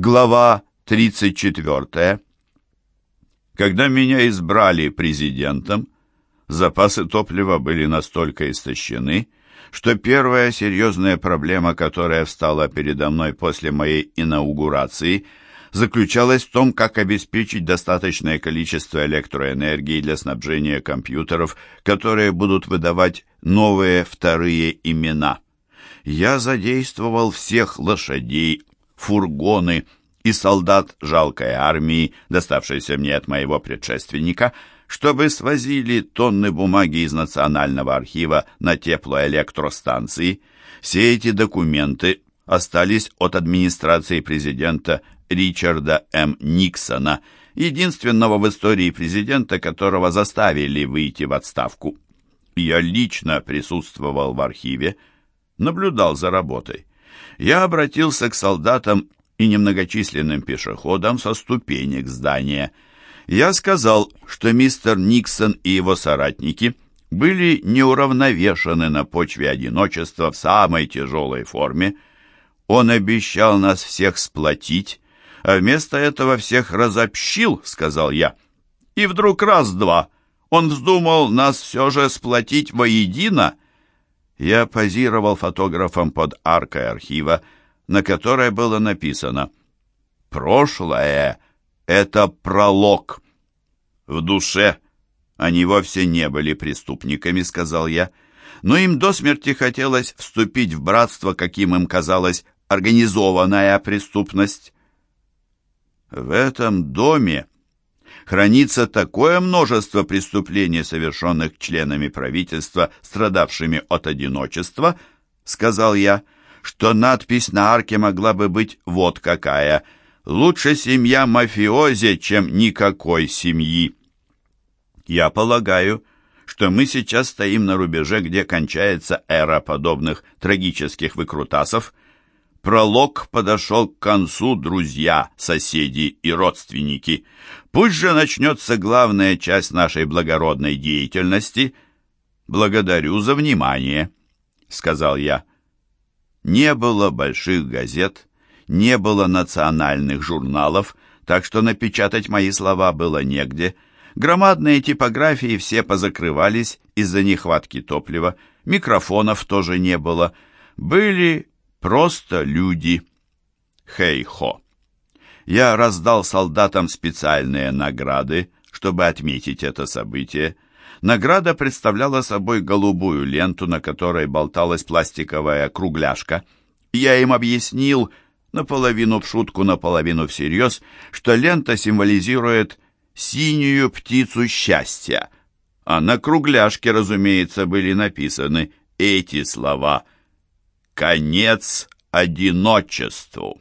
Глава 34. Когда меня избрали президентом, запасы топлива были настолько истощены, что первая серьезная проблема, которая встала передо мной после моей инаугурации, заключалась в том, как обеспечить достаточное количество электроэнергии для снабжения компьютеров, которые будут выдавать новые вторые имена. Я задействовал всех лошадей, фургоны и солдат жалкой армии, доставшейся мне от моего предшественника, чтобы свозили тонны бумаги из Национального архива на теплоэлектростанции. Все эти документы остались от администрации президента Ричарда М. Никсона, единственного в истории президента, которого заставили выйти в отставку. Я лично присутствовал в архиве, наблюдал за работой я обратился к солдатам и немногочисленным пешеходам со ступенек здания. Я сказал, что мистер Никсон и его соратники были неуравновешены на почве одиночества в самой тяжелой форме. Он обещал нас всех сплотить, а вместо этого всех разобщил, сказал я. И вдруг раз-два он вздумал нас все же сплотить воедино, я позировал фотографом под аркой архива, на которой было написано «Прошлое — это пролог». В душе они вовсе не были преступниками, сказал я, но им до смерти хотелось вступить в братство, каким им казалось организованная преступность. В этом доме хранится такое множество преступлений, совершенных членами правительства, страдавшими от одиночества, сказал я, что надпись на арке могла бы быть вот какая «Лучше семья мафиози, чем никакой семьи». Я полагаю, что мы сейчас стоим на рубеже, где кончается эра подобных трагических выкрутасов. Пролог подошел к концу, друзья, соседи и родственники. Пусть же начнется главная часть нашей благородной деятельности. Благодарю за внимание, сказал я. Не было больших газет, не было национальных журналов, так что напечатать мои слова было негде. Громадные типографии все позакрывались из-за нехватки топлива, микрофонов тоже не было. Были просто люди. Хей-хо я раздал солдатам специальные награды, чтобы отметить это событие. Награда представляла собой голубую ленту, на которой болталась пластиковая кругляшка. Я им объяснил, наполовину в шутку, наполовину всерьез, что лента символизирует синюю птицу счастья. А на кругляшке, разумеется, были написаны эти слова «Конец одиночеству».